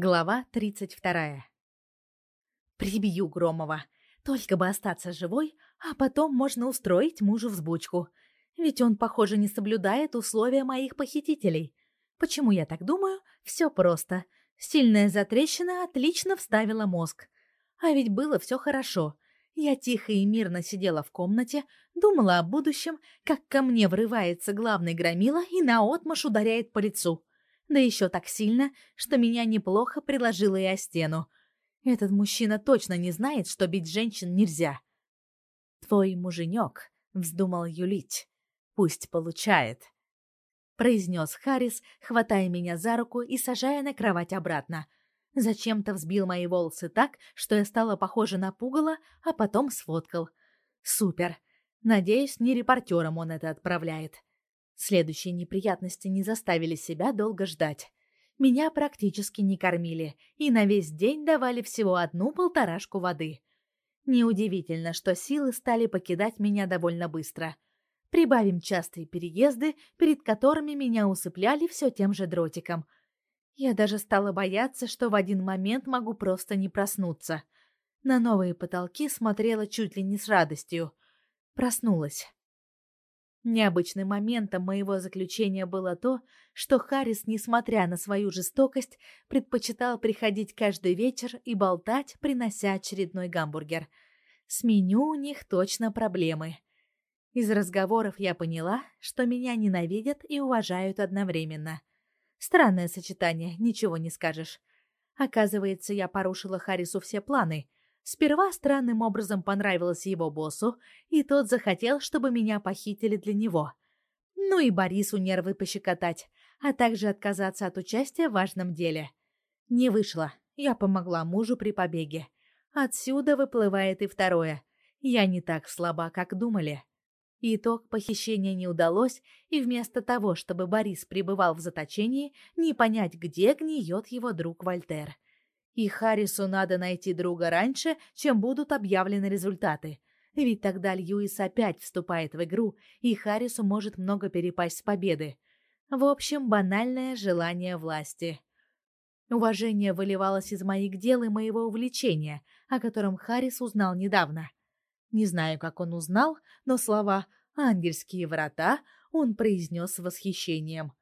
Глава 32. Прибью Громова. Только бы остаться живой, а потом можно устроить мужу взбучку. Ведь он, похоже, не соблюдает условия моих похитителей. Почему я так думаю? Все просто. Сильная затрещина отлично вставила мозг. А ведь было все хорошо. Я тихо и мирно сидела в комнате, думала о будущем, как ко мне врывается главный громила и наотмашь ударяет по лицу да еще так сильно, что меня неплохо приложило и о стену. Этот мужчина точно не знает, что бить женщин нельзя. «Твой муженек», — вздумал юлить, — «пусть получает», — произнес Харрис, хватая меня за руку и сажая на кровать обратно. Зачем-то взбил мои волосы так, что я стала похожа на пугало, а потом сфоткал. «Супер! Надеюсь, не репортерам он это отправляет». Следующие неприятности не заставили себя долго ждать. Меня практически не кормили и на весь день давали всего одну полторашку воды. Неудивительно, что силы стали покидать меня довольно быстро. Прибавим частые переезды, перед которыми меня усыпляли все тем же дротиком. Я даже стала бояться, что в один момент могу просто не проснуться. На новые потолки смотрела чуть ли не с радостью. Проснулась. Необычным моментом моего заключения было то, что Харрис, несмотря на свою жестокость, предпочитал приходить каждый вечер и болтать, принося очередной гамбургер. С меню у них точно проблемы. Из разговоров я поняла, что меня ненавидят и уважают одновременно. Странное сочетание, ничего не скажешь. Оказывается, я порушила Харрису все планы — Сперва странным образом понравилось его боссу, и тот захотел, чтобы меня похитили для него. Ну и Борису нервы пощекотать, а также отказаться от участия в важном деле. Не вышло. Я помогла мужу при побеге. Отсюда выплывает и второе. Я не так слаба, как думали. Итог похищения не удалось, и вместо того, чтобы Борис пребывал в заточении, не понять, где гниет его друг Вольтер — и Харрису надо найти друга раньше, чем будут объявлены результаты. Ведь тогда Льюис опять вступает в игру, и Харрису может много перепасть с победы. В общем, банальное желание власти. Уважение выливалось из моих дел и моего увлечения, о котором Харрис узнал недавно. Не знаю, как он узнал, но слова «ангельские врата» он произнес с восхищением.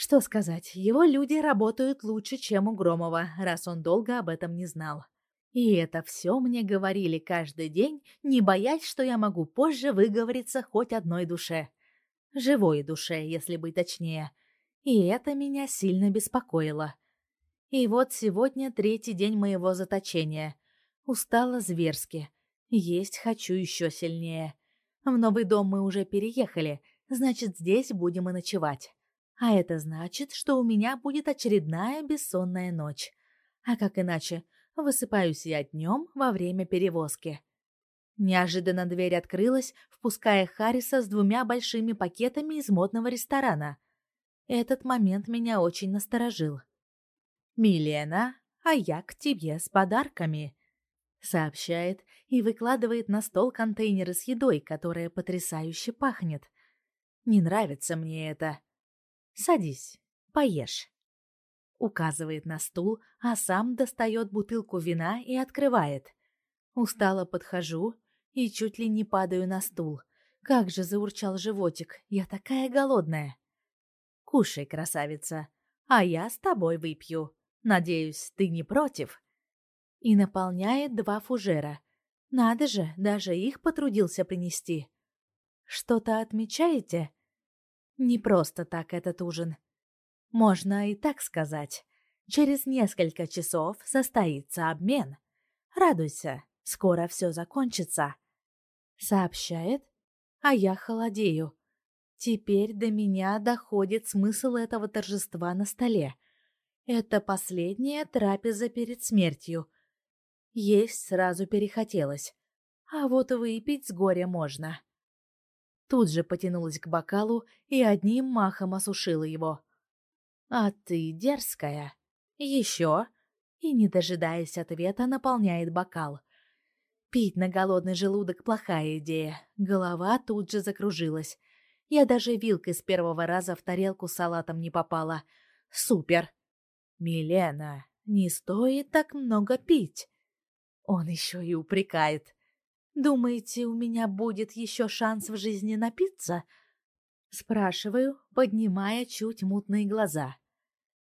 Что сказать, его люди работают лучше, чем у Громова, раз он долго об этом не знал. И это все мне говорили каждый день, не боясь, что я могу позже выговориться хоть одной душе. Живой душе, если быть точнее. И это меня сильно беспокоило. И вот сегодня третий день моего заточения. Устала зверски. Есть хочу еще сильнее. В новый дом мы уже переехали, значит, здесь будем и ночевать. А это значит, что у меня будет очередная бессонная ночь. А как иначе? Высыпаюсь я днем во время перевозки. Неожиданно дверь открылась, впуская Харриса с двумя большими пакетами из модного ресторана. Этот момент меня очень насторожил. «Милена, а я к тебе с подарками», — сообщает и выкладывает на стол контейнеры с едой, которая потрясающе пахнет. Не нравится мне это. Садись, поешь. Указывает на стул, а сам достает бутылку вина и открывает. Устало подхожу и чуть ли не падаю на стул. Как же заурчал животик, я такая голодная. Кушай, красавица, а я с тобой выпью. Надеюсь, ты не против? И наполняет два фужера. Надо же, даже их потрудился принести. Что-то отмечаете? Не просто так этот ужин. Можно и так сказать. Через несколько часов состоится обмен. Радуйся, скоро все закончится. Сообщает, а я холодею. Теперь до меня доходит смысл этого торжества на столе. Это последняя трапеза перед смертью. Есть сразу перехотелось. А вот выпить с горя можно тут же потянулась к бокалу и одним махом осушила его. «А ты дерзкая. Еще?» И, не дожидаясь ответа, наполняет бокал. Пить на голодный желудок – плохая идея. Голова тут же закружилась. Я даже вилкой с первого раза в тарелку с салатом не попала. Супер! «Милена, Не стоит так много пить. Он еще и упрекает. Думаете, у меня будет еще шанс в жизни напиться? Спрашиваю, поднимая чуть мутные глаза.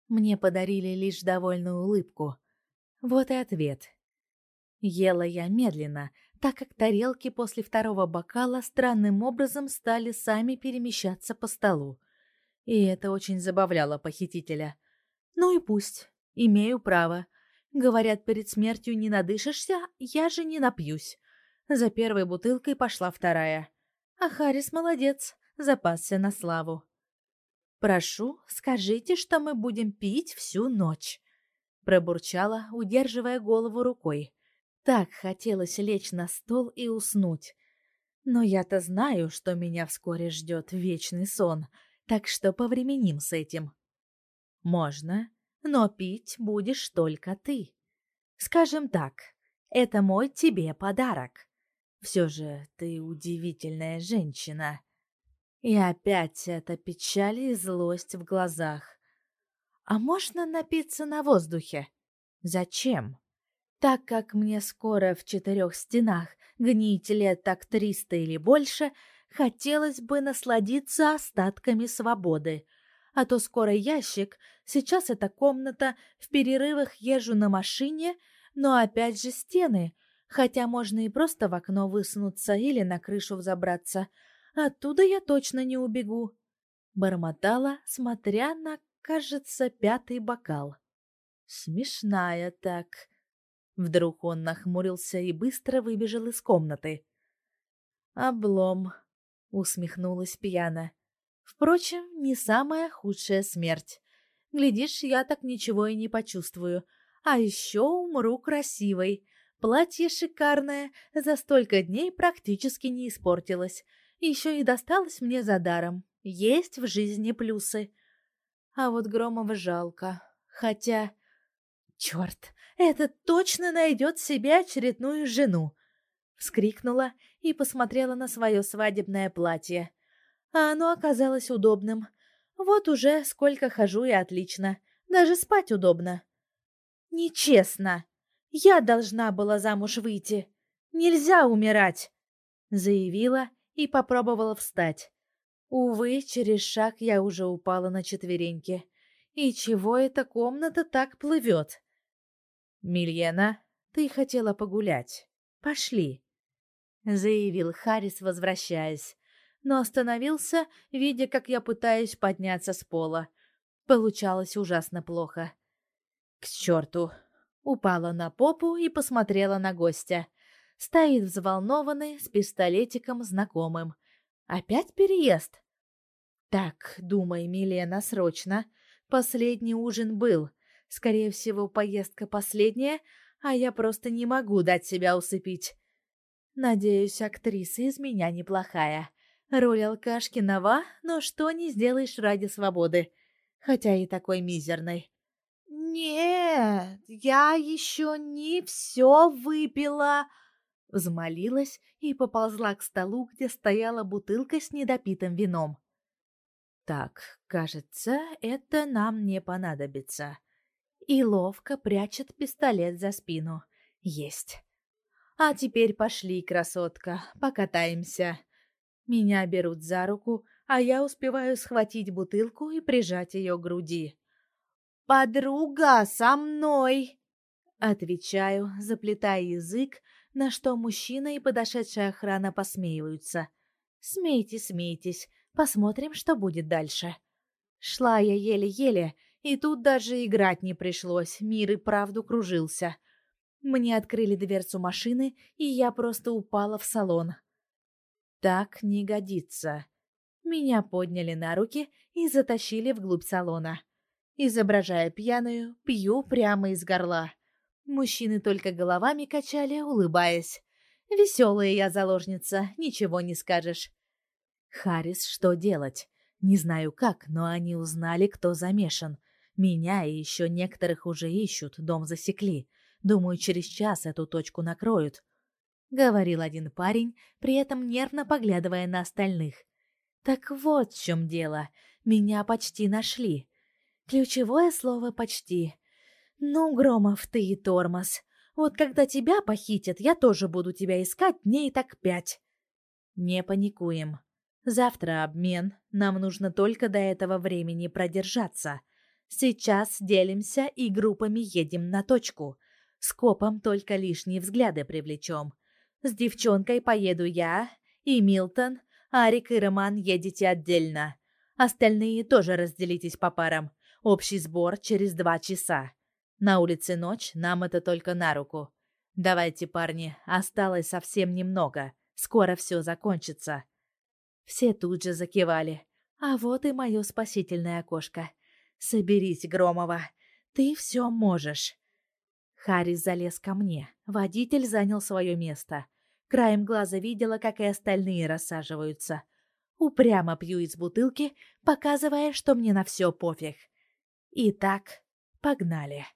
Мне подарили лишь довольную улыбку. Вот и ответ. Ела я медленно, так как тарелки после второго бокала странным образом стали сами перемещаться по столу. И это очень забавляло похитителя. Ну и пусть. Имею право. Говорят, перед смертью не надышишься, я же не напьюсь. За первой бутылкой пошла вторая. А Харрис молодец, запасся на славу. «Прошу, скажите, что мы будем пить всю ночь», — пробурчала, удерживая голову рукой. Так хотелось лечь на стол и уснуть. Но я-то знаю, что меня вскоре ждет вечный сон, так что повременим с этим. Можно, но пить будешь только ты. Скажем так, это мой тебе подарок. Все же ты удивительная женщина. И опять эта печаль и злость в глазах. А можно напиться на воздухе? Зачем? Так как мне скоро в четырех стенах гнить лет так триста или больше, хотелось бы насладиться остатками свободы. А то скоро ящик, сейчас эта комната, в перерывах езжу на машине, но опять же стены, хотя можно и просто в окно высунуться или на крышу взобраться — Оттуда я точно не убегу. Бормотала, смотря на, кажется, пятый бокал. Смешная так. Вдруг он нахмурился и быстро выбежал из комнаты. Облом, усмехнулась пьяно. Впрочем, не самая худшая смерть. Глядишь, я так ничего и не почувствую. А еще умру красивой. Платье шикарное, за столько дней практически не испортилось еще и досталось мне за даром. Есть в жизни плюсы. А вот Громова жалко. Хотя... Черт, этот точно найдет себе очередную жену! Вскрикнула и посмотрела на свое свадебное платье. А оно оказалось удобным. Вот уже сколько хожу и отлично. Даже спать удобно. Нечестно. Я должна была замуж выйти. Нельзя умирать, заявила и попробовала встать. Увы, через шаг я уже упала на четвереньки. И чего эта комната так плывет? «Мильена, ты хотела погулять. Пошли», — заявил Харрис, возвращаясь, но остановился, видя, как я пытаюсь подняться с пола. Получалось ужасно плохо. «К черту!» Упала на попу и посмотрела на гостя. Стоит взволнованный, с пистолетиком знакомым. Опять переезд? Так, думай, Милена, срочно. Последний ужин был. Скорее всего, поездка последняя, а я просто не могу дать себя усыпить. Надеюсь, актриса из меня неплохая. Роль алкашки нова, но что не сделаешь ради свободы. Хотя и такой мизерной. «Нет, я еще не все выпила», Взмолилась и поползла к столу, где стояла бутылка с недопитым вином. Так, кажется, это нам не понадобится. И ловко прячет пистолет за спину. Есть. А теперь пошли, красотка, покатаемся. Меня берут за руку, а я успеваю схватить бутылку и прижать ее к груди. «Подруга, со мной!» Отвечаю, заплетая язык, на что мужчина и подошедшая охрана посмеиваются. «Смейтесь, смейтесь, посмотрим, что будет дальше». Шла я еле-еле, и тут даже играть не пришлось, мир и правду кружился. Мне открыли дверцу машины, и я просто упала в салон. Так не годится. Меня подняли на руки и затащили вглубь салона. Изображая пьяную, пью прямо из горла. Мужчины только головами качали, улыбаясь. Веселая я заложница, ничего не скажешь. Харрис, что делать? Не знаю как, но они узнали, кто замешан. Меня и еще некоторых уже ищут, дом засекли. Думаю, через час эту точку накроют. Говорил один парень, при этом нервно поглядывая на остальных. Так вот в чем дело. Меня почти нашли. Ключевое слово «почти». Ну, Громов, ты и тормоз. Вот когда тебя похитят, я тоже буду тебя искать дней так пять. Не паникуем. Завтра обмен. Нам нужно только до этого времени продержаться. Сейчас делимся и группами едем на точку. С копом только лишние взгляды привлечем. С девчонкой поеду я и Милтон, Арик и Роман едете отдельно. Остальные тоже разделитесь по парам. Общий сбор через два часа. На улице ночь, нам это только на руку. Давайте, парни, осталось совсем немного. Скоро все закончится. Все тут же закивали. А вот и мое спасительное окошко. Соберись, Громова. Ты все можешь. Харрис залез ко мне. Водитель занял свое место. Краем глаза видела, как и остальные рассаживаются. Упрямо пью из бутылки, показывая, что мне на все пофиг. Итак, погнали.